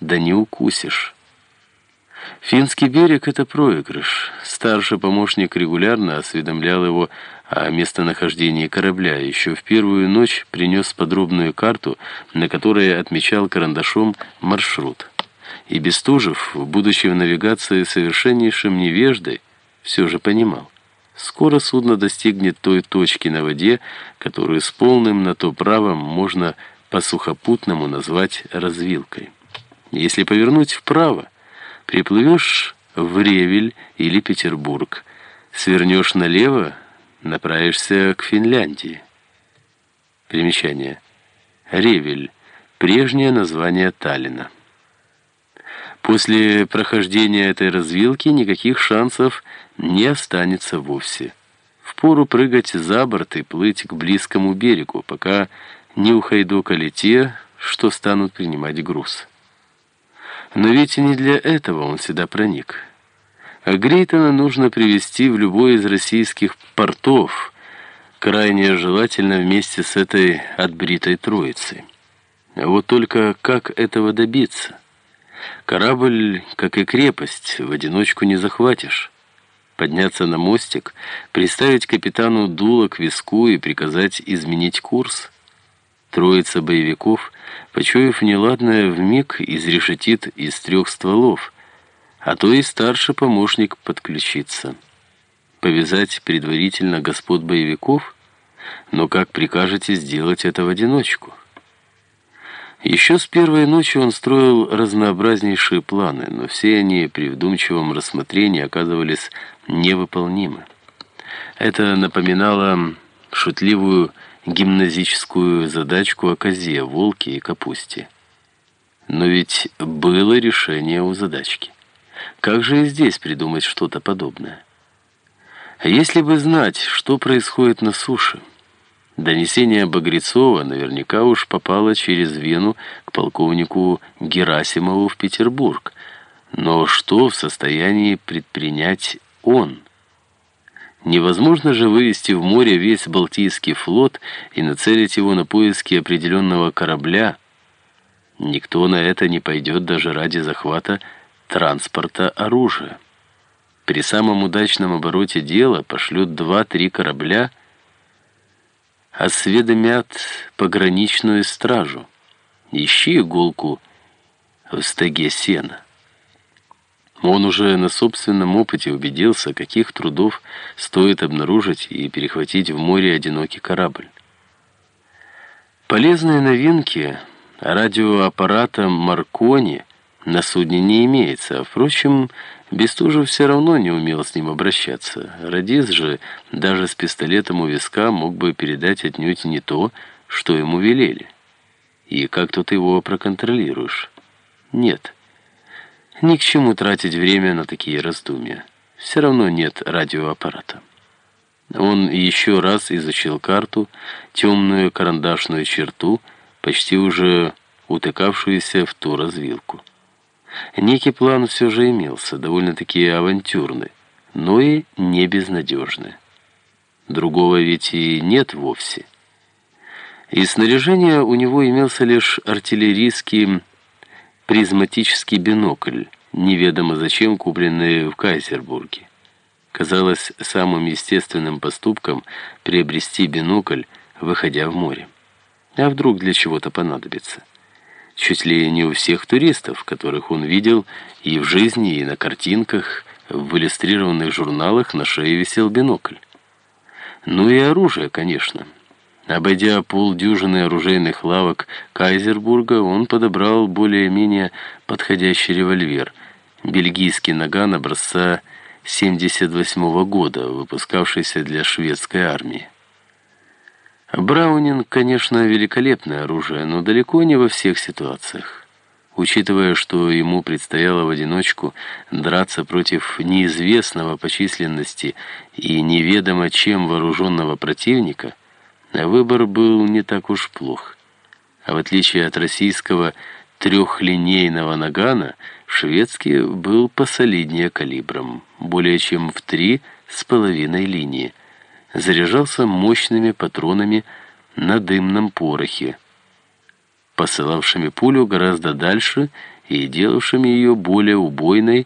да не укусишь. Финский берег — это проигрыш. Старший помощник регулярно осведомлял его о местонахождении корабля. Еще в первую ночь принес подробную карту, на которой отмечал карандашом маршрут. И Бестужев, будучи в навигации совершеннейшим невеждой, все же понимал. Скоро судно достигнет той точки на воде, которую с полным на то правом можно по-сухопутному назвать развилкой. Если повернуть вправо, приплывешь в Ревель или Петербург, свернешь налево, направишься к Финляндии. Примечание. Ревель. Прежнее название Таллина. После прохождения этой развилки никаких шансов не останется вовсе. Впору прыгать за борт и плыть к близкому берегу, пока не ухайдокали те, что станут принимать груз. Но ведь и не для этого он сюда проник. А Грейтона нужно привезти в любой из российских портов, крайне желательно вместе с этой отбритой троицей. А вот только как этого добиться? Корабль, как и крепость, в одиночку не захватишь. Подняться на мостик, приставить капитану дуло к виску и приказать изменить курс. Троица боевиков, почуяв неладное, вмиг изрешетит из трех стволов, а то и старший помощник подключится. Повязать предварительно господ боевиков? Но как прикажете сделать это в одиночку? Еще с первой ночи он строил разнообразнейшие планы, но все они при вдумчивом рассмотрении оказывались невыполнимы. Это напоминало шутливую гимназическую задачку о козе, волке и капусте. Но ведь было решение у задачки. Как же и здесь придумать что-то подобное? А если бы знать, что происходит на суше? Донесение Багрецова наверняка уж попало через Вену к полковнику Герасимову в Петербург. Но что в состоянии предпринять он? Невозможно же вывести в море весь Балтийский флот и нацелить его на поиски определенного корабля. Никто на это не пойдет даже ради захвата транспорта оружия. При самом удачном обороте дела пошлют два-три корабля – осведомят пограничную стражу. Ищи иголку в стеге сена. Он уже на собственном опыте убедился, каких трудов стоит обнаружить и перехватить в море одинокий корабль. Полезные новинки радиоаппарата «Маркони» на судне не имеется, а, впрочем, Бестужев все равно не умел с ним обращаться. Радис же даже с пистолетом у виска мог бы передать отнюдь не то, что ему велели. И как тут его проконтролируешь? Нет. Ни к чему тратить время на такие раздумья. Все равно нет радиоаппарата. Он еще раз изучил карту, темную карандашную черту, почти уже утыкавшуюся в ту развилку. Некий план все же имелся, довольно-таки авантюрный, но и не безнадежный. Другого ведь и нет вовсе. Из снаряжения у него имелся лишь артиллерийский призматический бинокль, неведомо зачем купленный в Кайзербурге. Казалось самым естественным поступком приобрести бинокль, выходя в море. А вдруг для чего-то понадобится? чуть ли не у всех туристов, которых он видел и в жизни, и на картинках, в иллюстрированных журналах на шее висел бинокль. Ну и оружие, конечно. Обойдя полдюжины оружейных лавок Кайзербурга, он подобрал более-менее подходящий револьвер, бельгийский наган образца 78 -го года, выпускавшийся для шведской армии. Браунинг, конечно, великолепное оружие, но далеко не во всех ситуациях. Учитывая, что ему предстояло в одиночку драться против неизвестного по численности и неведомо чем вооруженного противника, выбор был не так уж плох. А в отличие от российского трехлинейного нагана, шведский был посолиднее калибром, более чем в три с половиной линии – заряжался мощными патронами на дымном порохе, посылавшими пулю гораздо дальше и делавшими ее более убойной,